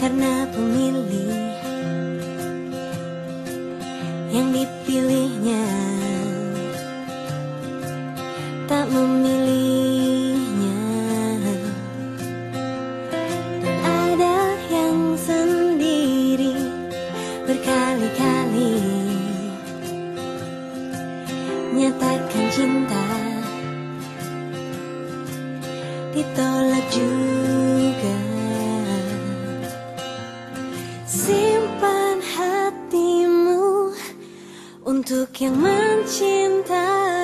karena pemilih yang dipilihnya. Tak memilihnya. Ada yang sendiri berkali-kali. Nyatakan cinta ditolak juga untuk yang mencintaimu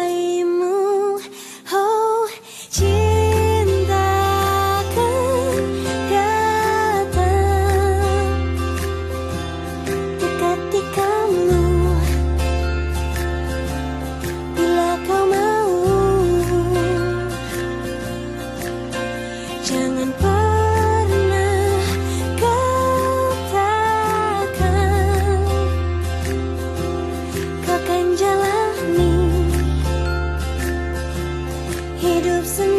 lips and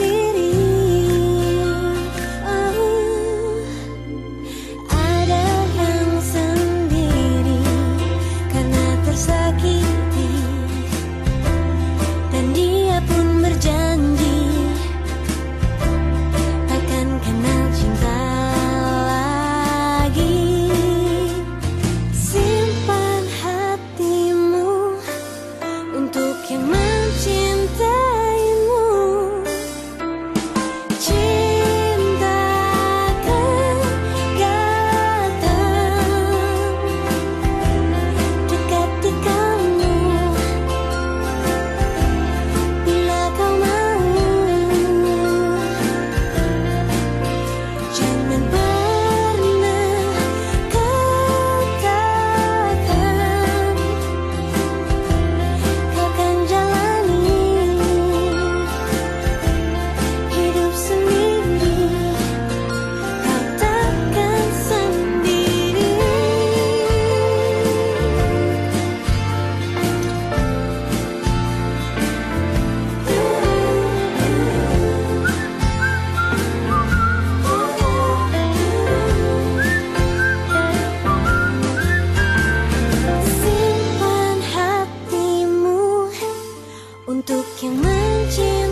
untuk yang mencintai